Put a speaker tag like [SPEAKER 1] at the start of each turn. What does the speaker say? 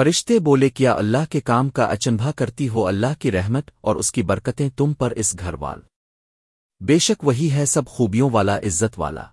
[SPEAKER 1] فرشتے بولے کیا اللہ کے کام کا اچنبھا کرتی ہو اللہ کی رحمت اور اس کی برکتیں تم پر اس گھر وال۔ بے شک وہی ہے سب خوبیوں والا، عزت والا۔